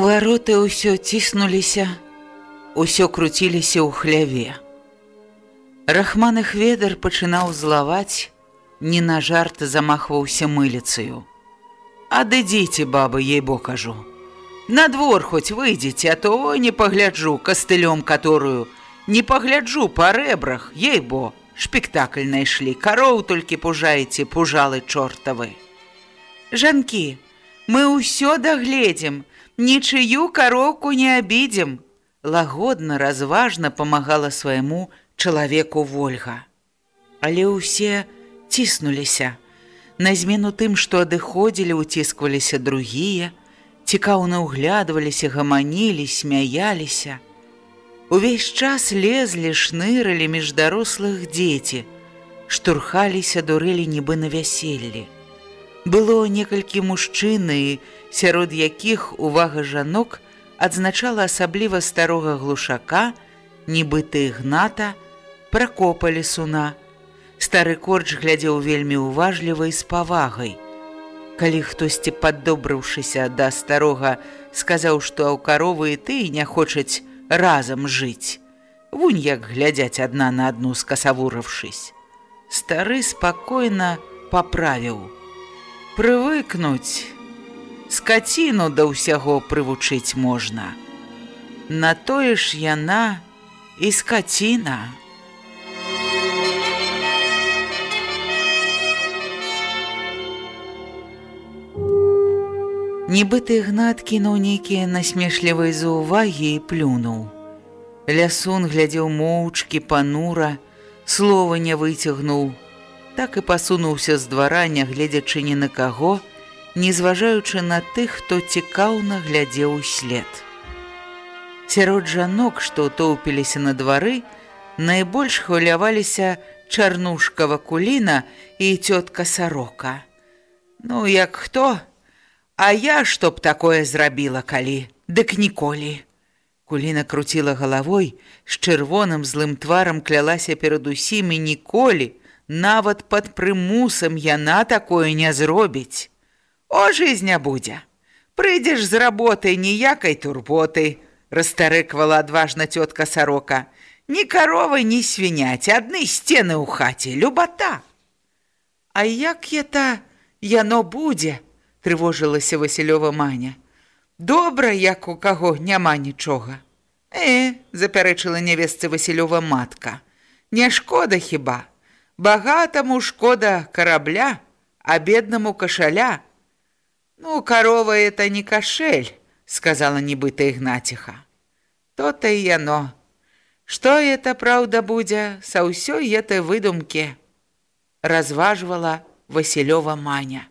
Вароты ўсё ціснуліся, усё круціліся ў хляве. Рахманых ведар пачынаў злаваць, не на жарт замахваўся мыліцаю. Адыдзіце, бабы, ей бо кажу. На двор хоць выйдзеце, а то не пагляджу кастылём, которую не пагляджу па рэбрах, ей бо, шпектакль найшлі, кароў толькі пужаеце, пужалы чортавы. Жанкі, мы ўсё дагледзім, нічыю кароўку не абідзем, лагодна разважна памагала свайму чалавеку Вольга. Але ўсе ціснуліся. На змену тым, што адыходзілі, уціскваліся другія, цікаўна ўглядваліся, гаманілі, смяяліся. Увесь час лезлі, шнырылі між дарослых дзеці, штурхаліся, дурэлі нібы на вяселлі. Было некалькі мужчыны, сярод якіх увага жанок адзначала асабліва старога глушака, нібыта ігната, пракопалі суна. Стары корч глядзеў вельмі уважліва і з павагай. Калі хтосьці паддобрыўшыся да старога, сказаў, што ў каровы і ты не хочуць разам жыць. Вунь як глядзяць адна на адну скасавурыўшись. Стары спакойна паправіў прывыкнуць. Скаціну да ўсяго прывучыць можна. На тое ж яна і скаціна. Нібыты гнат кінуў нейкія насмешлівыя заўвагі і плюнуў. Лясун глядзеў моўчкі панура, слова не выцягнуў, так і пасунуўся з двара, нягледзячы ні на каго, не зважаючы на тых, хто цікаўна глядзеў услед. Сярод жанок, што тоўпіліся на двары, найбольш хваляваліся чарнушкава куліна і цётка сарока. Ну, як хто? А я што б такое зрабіла калі, дык ніколі. Куліна круціла галавой, з чырвоным злым тварам клялася перад усімі ніколі, Нават пад прымусам яна такое не зробіць. О, жизня будзе. Прыйдзеш з работы ніякай турботы, расстарэквала адважна цётка сарока. Ні каровы, ні свіняць, адны сцены ў хаце, любата. А як это яно будзе? трывожылася Васілёва маня. Добра, як у каго няма нічога. Э, запярэчыла нявесцы Васілёва матка. Не шкода хіба? Багатаму шкода карабля, а беднаму кашаля. Ну, корова это не кашель, сказала нібыта Ігнаціха. То-то і яно. Што это праўда будзе са ўсёй этой выдумкі? Разважвала Васілёва маня.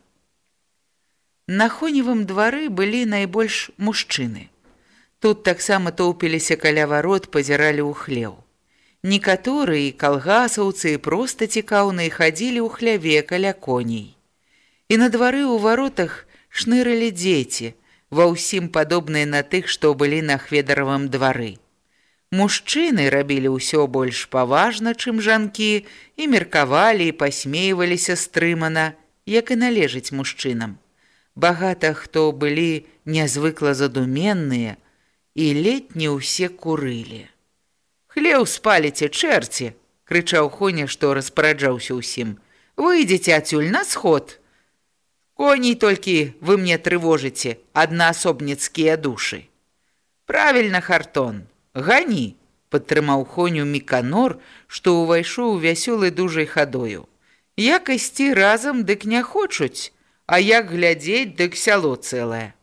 На хоневым двары былі найбольш мужчыны. Тут таксама тоўпіліся каля варот, пазіралі ў хлеў. Некаторыя калгасаўцы проста цікаўныя хадзілі ў хляве каля коней. І на двары ў варотах шнырылі дзеці, ва ўсім падобныя на тых, што былі на хведаравым двары. Мужчыны рабілі ўсё больш паважна, чым жанкі, і меркавалі і пасмейваліся стрымана, як і належыць мужчынам. Багата хто былі нязвыкла задуменныя, і летні ўсе курылі. Хлеў спаліце, чэрці, крычаў Хоня, што распараджаўся ўсім. Выйдзеце адсюль на сход. Коней толькі вы мне трывожыце, аднаасобніцкія душы. Правільна, Хартон, гані, падтрымаў хоню Міканор, што ўвайшоў вясёлай дужай хадою. Як ісці разам, дык не хочуць, а як глядзець, дык сяло цэлае.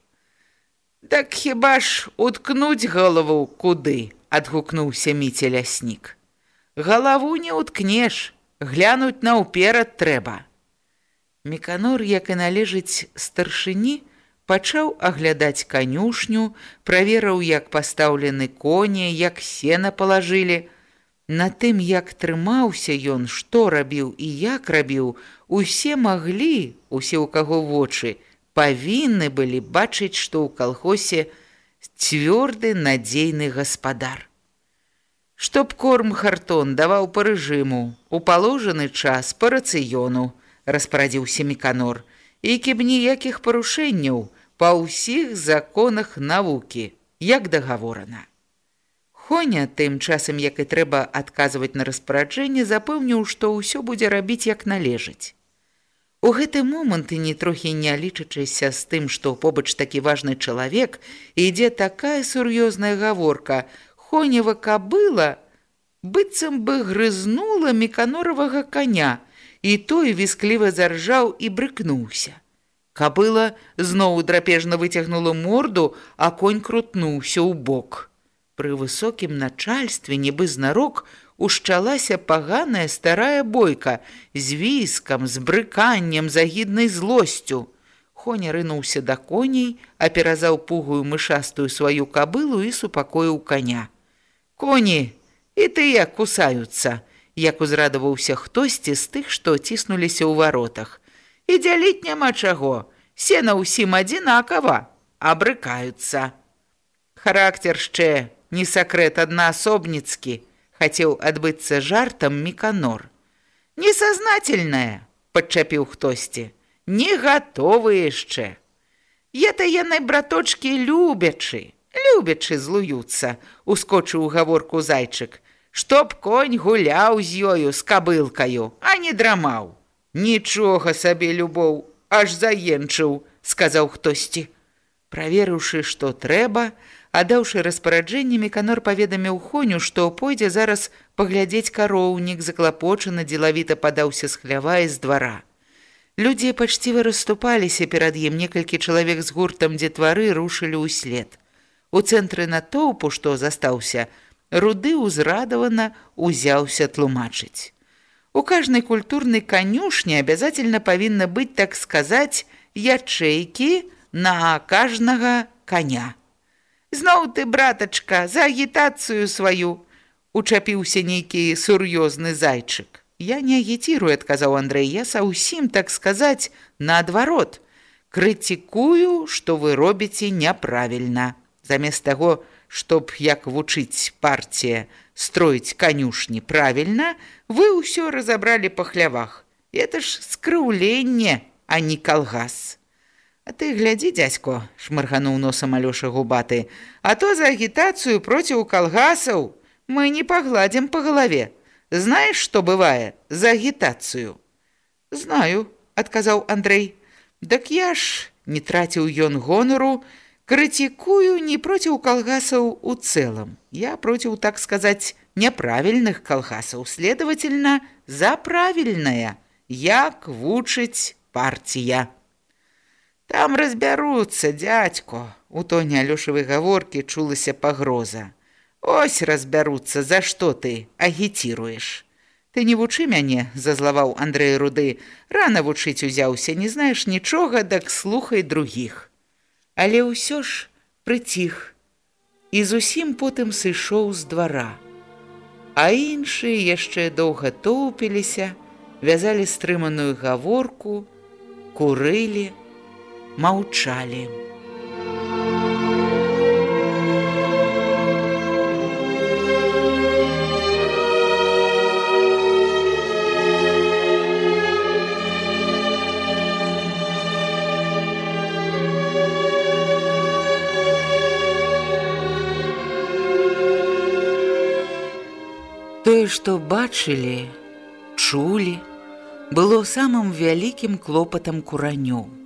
Так хіба ж уткнуць галаву куды, адгукнуўся міце ляснік. Галаву не уткнеш, глянуць наўперад трэба. Міканор, як і належыць старшыні, пачаў аглядаць канюшню, праверыў, як пастаўлены коні, як сена палажылі. На тым, як трымаўся ён, што рабіў і як рабіў, усе маглі, усе ў каго вочы, павінны былі бачыць, што ў калхосе цвёрды надзейны гаспадар. Чтоб корм хартон даваў па рэжыму, у паложаны час па рацыёну, распарадзіўся міканор, і кіб ніякіх парушэнняў па ўсіх законах навукі, як дагаворана. Хоня, тым часам, як і трэба адказваць на распараджэнне, запэўніў, што ўсё будзе рабіць як належыць. У гэты момант і не трохі не лічачыся з тым, што побач такі важны чалавек, ідзе такая сур'ёзная гаворка, Хонева кабыла, быццам бы грызнула меканоравага каня, і той віскліва заржаў і брыкнуўся. Кабыла зноў драпежна выцягнула морду, а конь крутнуўся ў бок. Пры высокім начальстве, нібы знарок, ушчалася паганая старая бойка з віскам, з брыканнем, загіднай злосцю. Хоня рынуўся да коней, аперазаў пугую мышастую сваю кабылу і супакоіў коня. Коні, і тыя кусаюцца як узрадаваўся хтосьці з тых, што ціснуліся ў варотах. І дзяліць няма чаго, сена ўсім адзінакава, абрыкаюцца. Характер яшчэ не сакрэт аднаасобніцкі, хацеў адбыцца жартам міканор. Несазнательная, падчапіў хтосьці, не гатовы яшчэ. Я-то яны браточкі любячы, любячы злуюцца, ускочыў гаворку зайчык чтоб конь гуляў з ёю з кабылкаю, а не драмаў. Нічога сабе любоў, аж заенчыў, сказаў хтосьці. Праверыўшы, што трэба, адаўшы распараджэнне меканор паведаміў хоню, што пойдзе зараз паглядзець кароўнік, заклапочана дзелавіта падаўся з хлява і з двара. Людзі пачціва расступаліся перад ім некалькі чалавек з гуртам, дзе твары рушылі ўслед. У цэнтры натоўпу, што застаўся, руды ўзрадавана узяўся тлумачыць. У кажнай культурнай канюшні абязательна павінна быць, так сказаць, ячэйкі на кажнага коня. Зноў ты, братачка, за агітацыю сваю, учапіўся нейкі сур'ёзны зайчык. Я не агітірую, адказаў Андрэй, я са ўсім, так сказаць, наадварот. Крытыкую, што вы робіце няправільна. Замест таго, чтоб як вучыць партія строіць канюшні правільна, вы ўсё разабралі па хлявах. Это ж скрыўленне, а не калгас. Ты глядзі, дзядзько, шмаргануў носам Алёша губаты, а то за агітацыю проціў калгасаў мы не пагладзім па галаве. Знаеш, што бывае за агітацыю? Знаю, адказаў Андрэй. Дак я ж не траціў ён гонору, Крытикую не против колгасов у целом. Я против, так сказать, неправильных колгасов. Следовательно, за правильное. Як вучить партия. Там разберутся, дядько. У тоне Алёшевой говорки чулася погроза. Ось разберутся, за что ты агитируешь. Ты не вучи мяне, зазлаваў Андрей Руды. Рано вучыць узяўся, не знаешь нічога, дак слухай других але ўсё ж прыціх і зусім потым сышоў з двара. А іншыя яшчэ доўга тоўпіліся, вязалі стрыманую гаворку, курылі, маўчалі. Тое, што бачылі, чулі, было самым вялікім клопатам куранёў.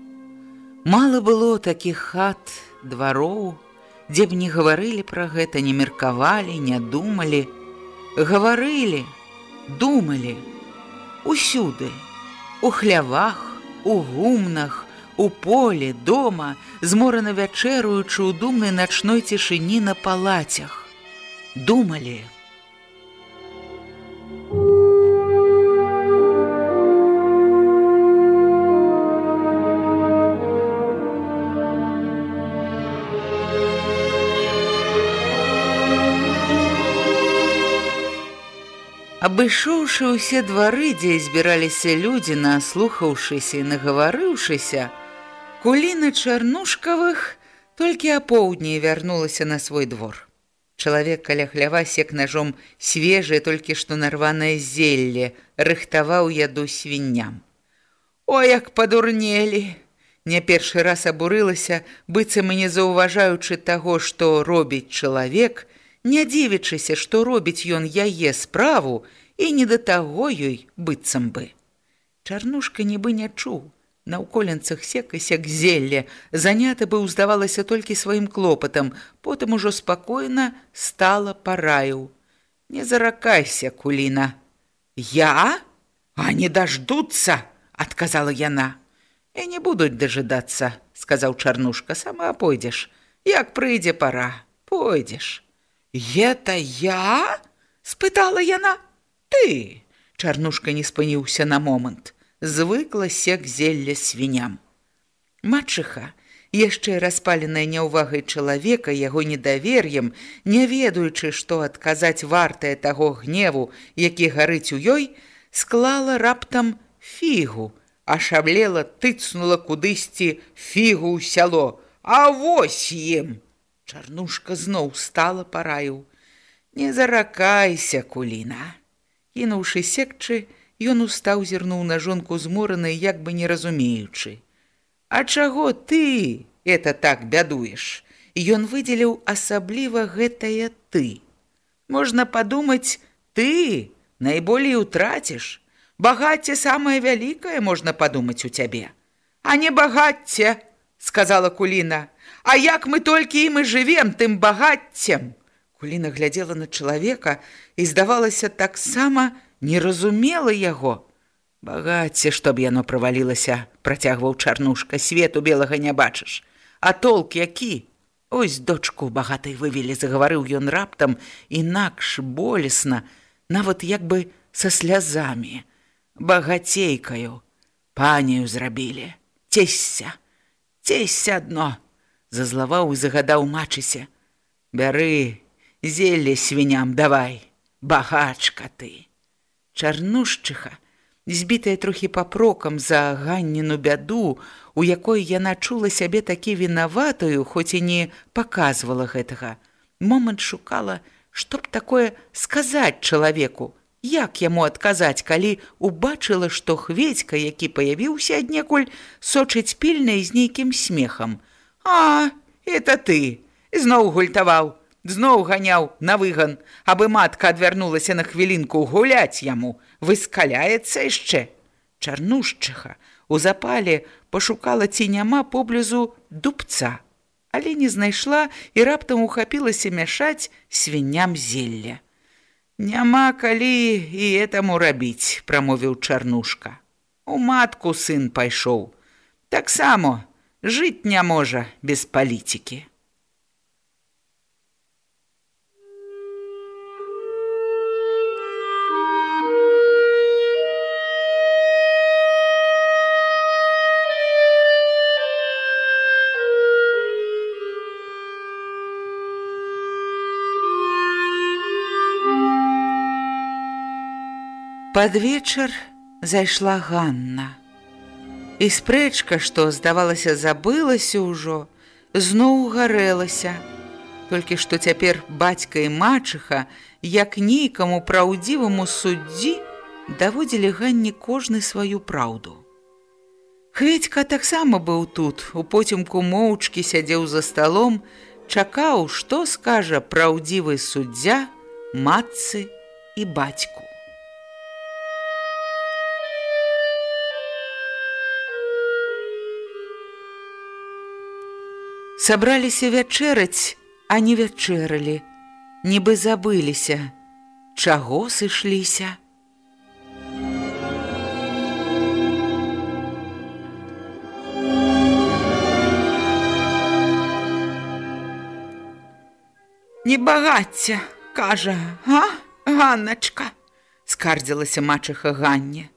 Мала было такіх хат, двароў, дзе б не гаварылі пра гэта, не меркавалі, не думалі, Гаварылі, думалі, усюды, у хлявах, у гумнах, у полі, дома, зморана вячэруючы ў думнай начной цішыні на палацях. Думалі, Абышоўшы ўсе двары, дзе збіраліся людзі, наслухаўшыся і нагаварыўшыся, куліна чарнушкавых толькі апоўдні вярнулася на свой двор. Чалавек каля хлява сек ножом свежае, толькі што нарванае зелле, рыхтаваў яду свінням. О, як падурнелі! Не першы раз абурылася, быццам і не заўважаючы таго, што робіць чалавек, не дзівячыся, што робіць ён яе справу і не да таго ёй быццам бы. Чарнушка нібы не чуў. На ўколенцах сек і сек зелле, занята быў, здавалася толькі сваім клопатам, потым ужо спакойна стала параю. Не заракайся, куліна. Я? А не даждуцца, адказала яна. І не будуць дажыдацца, сказаў чарнушка, сама пойдзеш. Як прыйдзе пара, пойдзеш. «Это я?» – спытала яна. «Ты!» – Чарнушка не спыніўся на момант. Звыкла сек зелля свіням. Матчыха, яшчэ распаленая няўвагай чалавека, яго недавер'ем, не ведаючы, што адказаць вартае таго гневу, які гарыць у ёй, склала раптам фігу, ашаблела, тыцнула кудысьці фігу ў сяло. «А вось ім!» Чарнушка зноў стала параю. Не заракайся, куліна. Кінуўшы секчы, ён устаў зірнуў на жонку зморанай, як бы не разумеючы. А чаго ты это так бядуеш? Ён выдзеліў асабліва гэтае ты. Можна падумаць, ты найболей утраціш. Багацце самае вялікае можна падумаць у цябе. А не багацце, сказала куліна. А як мы толькі і жывем тым багаццем. Куліна глядзела на чалавека і здавалася таксама не разумела яго. Багацце, што б яно правалілася, працягваў чарнушка, свету белага не бачыш. А толк які? Ось дочку багатай вывелі, загаварыў ён раптам, інакш болесна, нават як бы са слязамі. Багацейкаю, панію зрабілі. Цесься, цесься адно зазлаваў і загадаў мачыся. Бяры, зелле свіням давай, багачка ты. Чарнушчыха, збітая трохі папрокам за ганніну бяду, у якой яна чула сябе такі вінаватую, хоць і не паказвала гэтага. Момант шукала, што б такое сказаць чалавеку, як яму адказаць, калі убачыла, што хведька, які паявіўся аднекуль, сочыць пільна з нейкім смехам. А, это ты, зноў гультаваў, зноў ганяў на выган, абы матка адвярнулася на хвілінку гуляць яму, выскаляецца яшчэ. Чарнушчыха у запале пашукала ці няма поблізу дубца, але не знайшла і раптам ухапілася мяшаць свінням зелля. Няма калі і этаму рабіць, прамовіў чарнушка. У матку сын пайшоў. Таксама жыць не можа без палітыкі. Пад вечар зайшла Ганна. І спрэчка, што, здавалася, забылася ўжо, зноў гарэлася. Толькі што цяпер бацька і мачыха, як нейкаму праўдзіваму суддзі, даводзілі ганні кожны сваю праўду. Хведька таксама быў тут, у потімку моўчкі сядзеў за сталом, чакаў, што скажа праўдзівы суддзя, матцы і бацьку. Сабраліся вячэраць, а не вячэралі, нібы забыліся. чаго сышліся. Не багацця, кажа, га, Ганначка, скардзілася мачыха Ганне.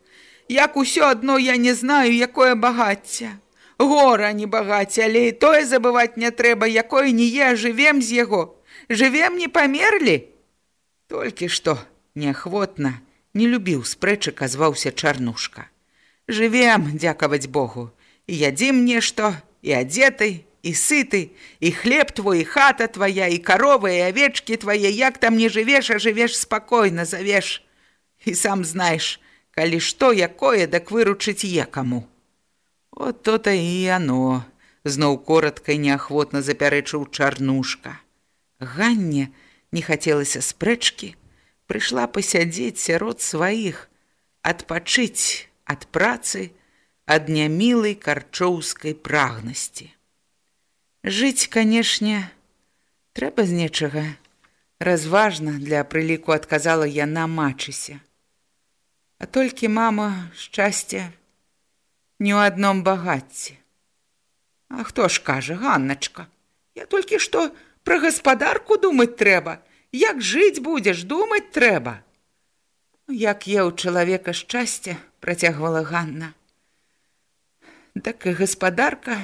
Як усё адно я не знаю, якое багацце. Гора не багацце, але і тое забываць не трэба, якое не е, жывем з яго. Жывем не памерлі. Толькі што неахвотна, не любіў спрэчак азваўся чарнушка. Жывем, дзякаваць Богу, і ядзім нешта, і адзетай, і сыты, і хлеб твой, і хата твоя, і каровы, і авечкі твае, як там не жывеш, а жывеш спакойна, завеш. І сам знаеш, калі што, якое, дак выручыць екаму. От то-то і яно, зноў коротка і неахвотна запярэчыў чарнушка. Ганне не хацелася спрэчкі, прыйшла пасядзець сярод сваіх, адпачыць ад працы, ад нямілай карчоўскай прагнасці. Жыць, канешне, трэба з нечага. Разважна для прыліку адказала яна мачыся. А толькі мама шчасця не ў адном багацці. А хто ж кажа, Ганначка, Я толькі што пра гаспадарку думаць трэба, як жыць будзеш, думаць трэба. Як я ў чалавека шчасця працягвала Ганна. Так і гаспадарка,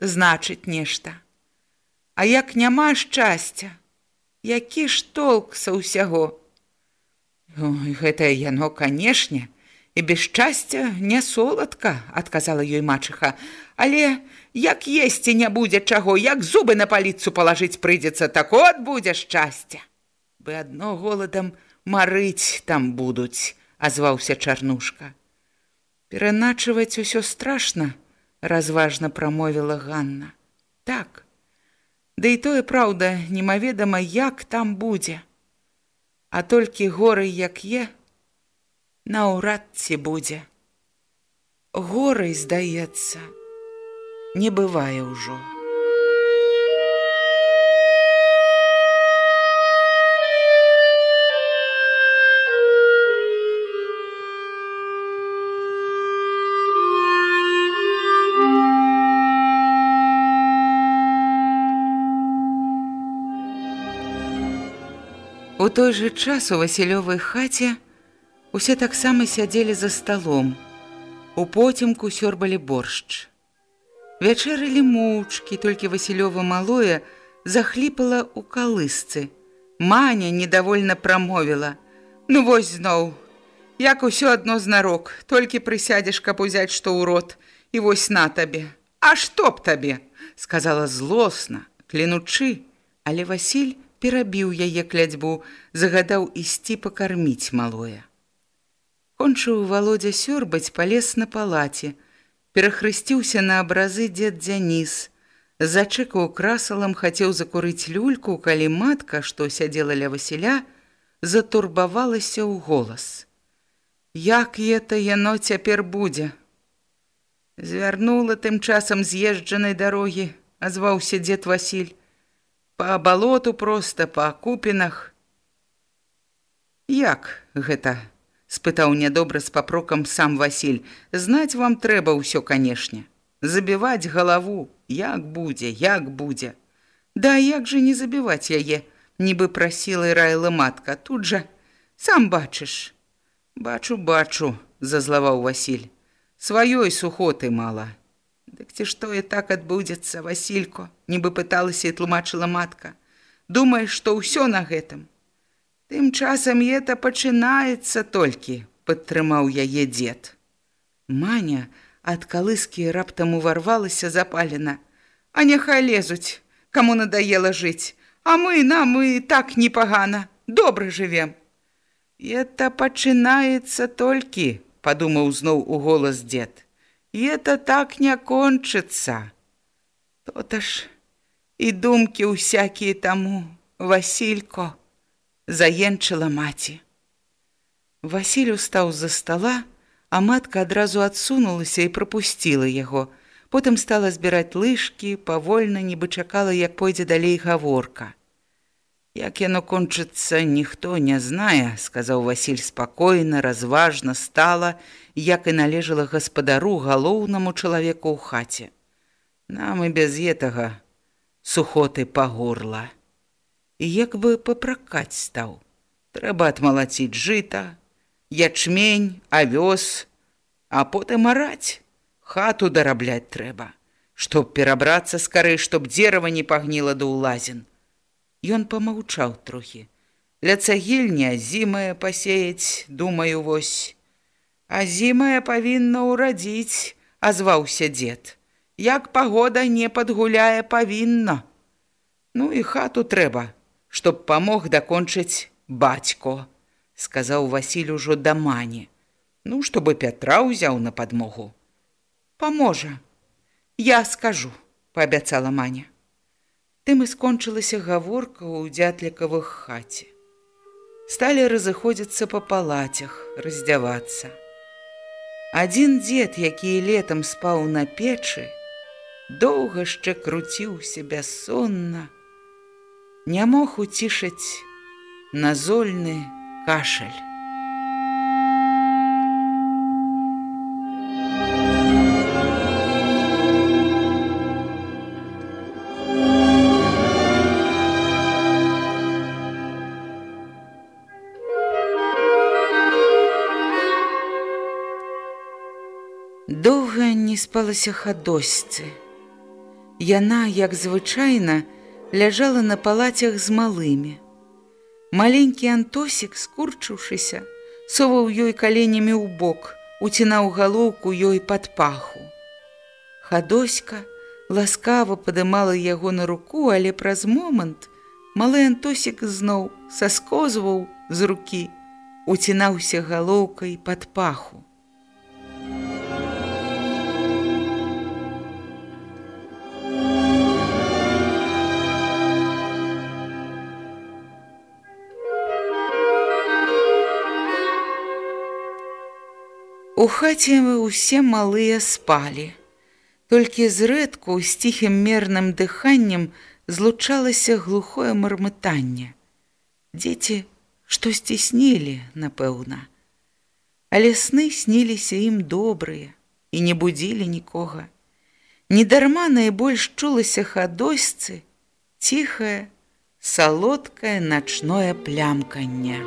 значыць нешта. А як няма шчасця, які ж толк са ўсяго? Ой, гэтае яно, канешне, і без шчасця не соладка, адказала ёй мачыха, але як есці не будзе чаго, як зубы на паліцу палажыць прыйдзецца, так от будзе шчасця. Бы адно голадам марыць там будуць, азваўся чарнушка. Пераначваць усё страшна, разважна прамовіла Ганна. Так. Да і тое праўда, немаведама, як там будзе. А толькі горы, як е, наўрад ці будзе. Горай, здаецца, не бывае ўжо. У той жа час у Васілёвай хаце усе таксама сядзелі за сталом. У потемку сёрбалі боршч. Вячэрылі моўчкі, толькі Васілёва малое захліпала ў калысцы. Маня недовольна прамовіла: « Ну вось зноў, як усё адно знарок, толькі прысядзеш, каб узяць што ў рот, і вось на табе. А што б табе? — сказала злосна, клянучы, але Васіль перабіў яе клядзьбу, загадаў ісці пакарміць малое. Кончыў володя сёрбаць палез на палаце, перахрысціўся на абразы дзед Дзяніс, зачыкаў красалам, хацеў закурыць люльку, калі матка, што сядзела ля Васіля, затурбавалася ў голас. Як это яно цяпер будзе? Звярнула тым часам з'езджанай дарогі, азваўся дзед Васіль па балоту проста па купінах. Як гэта? Спытаў нядобра з папрокам сам Васіль. Знаць вам трэба ўсё, канешне. Забіваць галаву, як будзе, як будзе. Да як жа не забіваць яе, нібы прасіла і раіла матка, тут жа сам бачыш. Бачу, бачу, зазлаваў Васіль. Сваёй сухоты мала. Дык ці што і так адбудзецца, Васілько, нібы пыталася і тлумачыла матка. Думаеш, што ўсё на гэтым. Тым часам это пачынаецца толькі, падтрымаў яе дзед. Маня ад калыскі раптам уварвалася запалена. А няхай лезуць, каму надаела жыць, А мы нам мы так непагана, добра жывем. Это пачынаецца толькі, падумаў зноў у голас дзед. И это так не кончится. То-то ж и думки усякие тому, Василько, заенчила маці. Василь устаў з-за стола, а матка адразу адсунулася і пропусціла яго. Потым стала збіраць лыжкі, павольна нібы чакала, як пойдзе далей гаворка. Як яно кончыцца, ніхто не знае, сказаў Васіль спакойна, разважна стала, як і належала гаспадару галоўнаму чалавеку ў хаце. Нам і без гэтага сухоты па горла. Як бы папракаць стаў. Трэба адмалаціць жыта, ячмень, авёс, а потым араць. Хату дарабляць трэба, чтоб перабрацца скарэй, чтоб дзерава не пагніла да ўлазін. Ён помаўчаў трохі. Ля цагельня зімая пасеяць, думаю вось. А зімая павінна ўрадзіць, азваўся дзед. Як пагода не падгуляе павінна. Ну і хату трэба, чтоб памог дакончыць бацько, сказаў Васіль ужо да мані. Ну, чтобы Пятра ўзяў на падмогу. Паможа. Я скажу, паабяцала маня. Тым і скончылася гаворка ў дзятлікавых хаце. Сталі разыходзіцца па палацях, раздзявацца. Адзін дзед, які летам спаў на печы, доўга яшчэ круціўся бяссонна, не мог уцішаць назольны кашаль. Доўга не спалася хадосьцы. Яна, як звычайна, ляжала на палацях з малымі. Маленькі антосік, скурчыўшыся, соваў ёй каленямі ў бок, уцінаў галоўку ёй пад паху. Хадоська ласкава падымала яго на руку, але праз момант малы антосік зноў саскозваў з рукі, уцінаўся галоўкай пад паху. У хаце усе малыя спалі. Толькі зрэдку з ціхім мерным дыханнем злучалася глухое мармытанне. Дзеці што сціснілі, напэўна. Але сны сніліся ім добрыя і не будзілі нікога. Недарма найбольш чулася хадосьцы, ціхае, салодкае начное плямканне.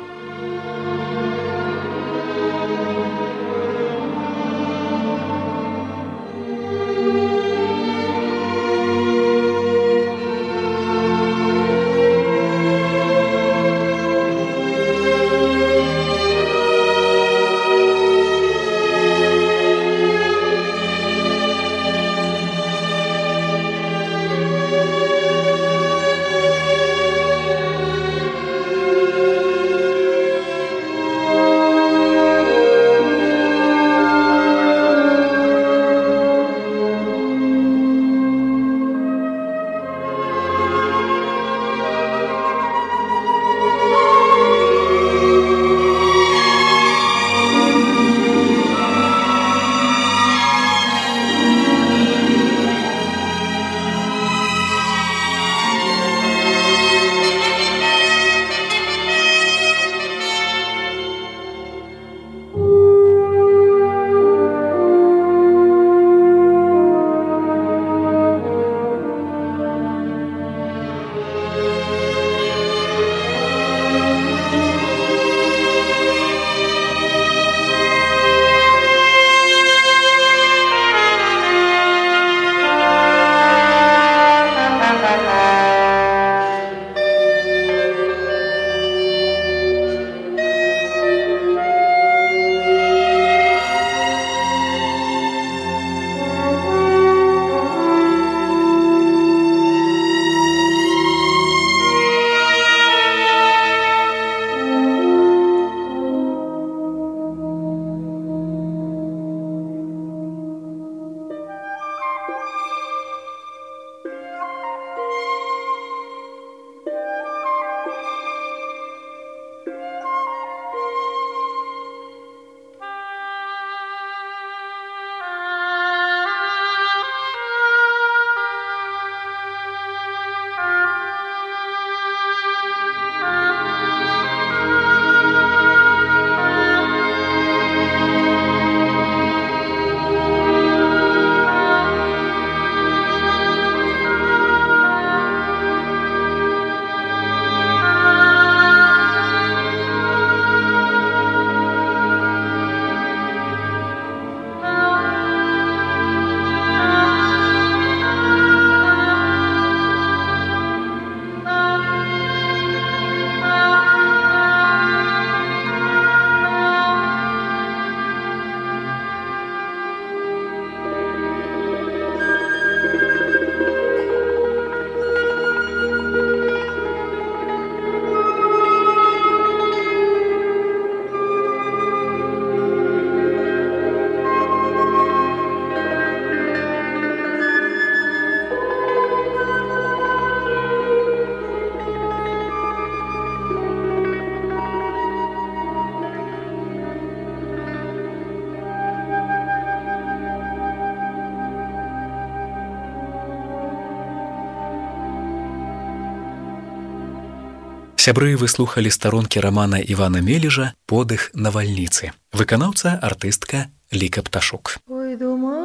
Сябры выслухалі старонкі рамана Івана Мележа подых навальніцы. Выканаўца артыстка Ліка пташук. Ой, дума,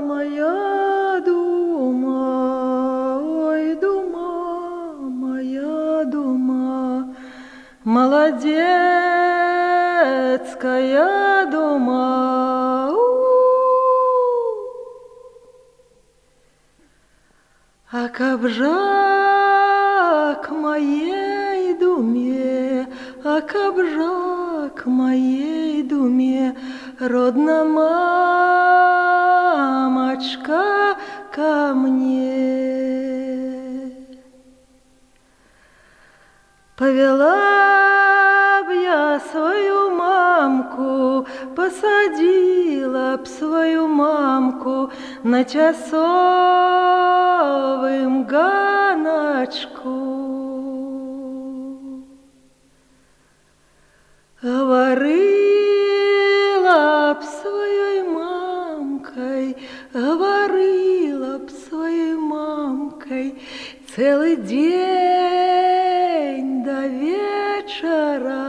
моя дума, ой, дума, моя дума, молодецкая дума. А кабжак кабжак моей думе, родна мамочка ко мне. Повела б я свою мамку, посадила б свою мамку на часовым ганочку. Говорила б своей мамкой, говорила б своей мамкой целый день до вечера.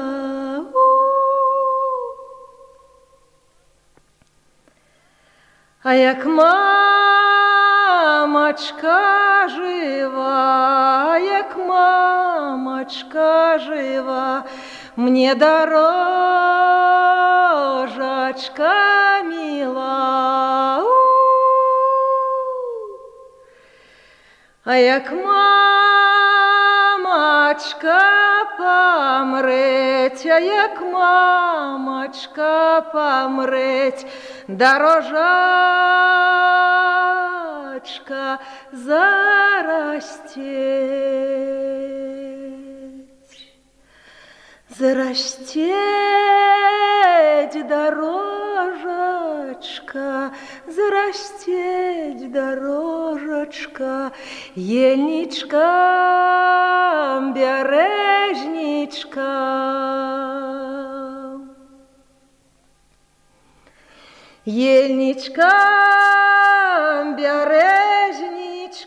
А як мамочка жива, як мамочка жива, мне дорожечка мила. А як мамочка помреть, а як мамочка помреть, дорожачка зарастеть. Зарастеть дорожечка, зарастеть дорожечка, ельничка, бережничка. Ельничкам,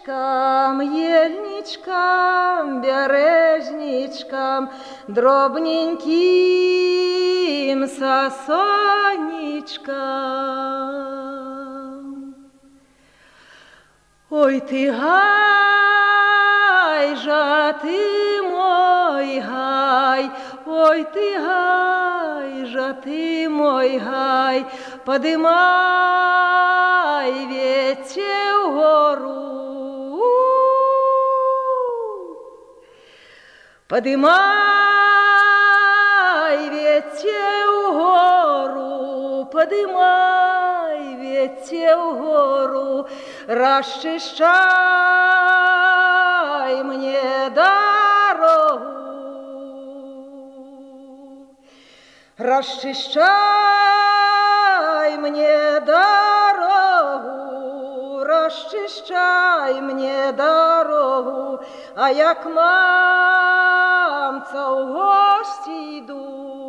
бережничкам, ельничкам, бережничкам, дробненьким сосонечкам. Ой, ты гай же, ты мой гай, ой, ты гай же, ты мой гай, подымай ветер вгору. Подымай ветер вгору, подымай ветер вгору, расчищай мне дорогу. Расчищай мне дорогу, расчищай мне дорогу, а як мамца в гості йду,